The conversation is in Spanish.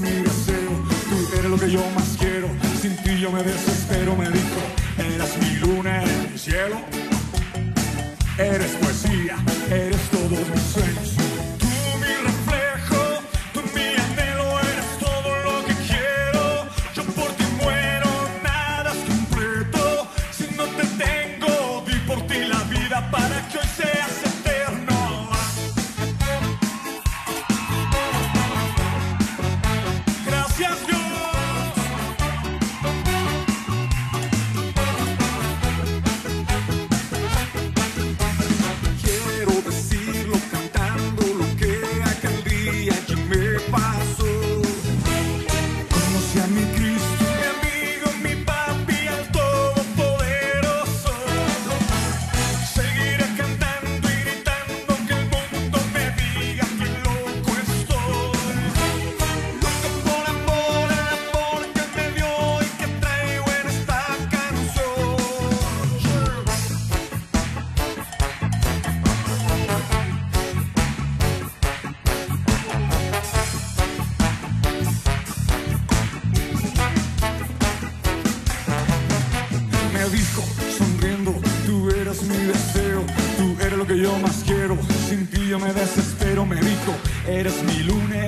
mi deseo, tú eres lo que yo más quiero, sin ti yo me desespero, me dijo, eras mi luna, eres mi cielo, eres poesía, eres todos mis sueños. yo más quiero. Sin ti yo me desespero, me rico. Eres mi lunes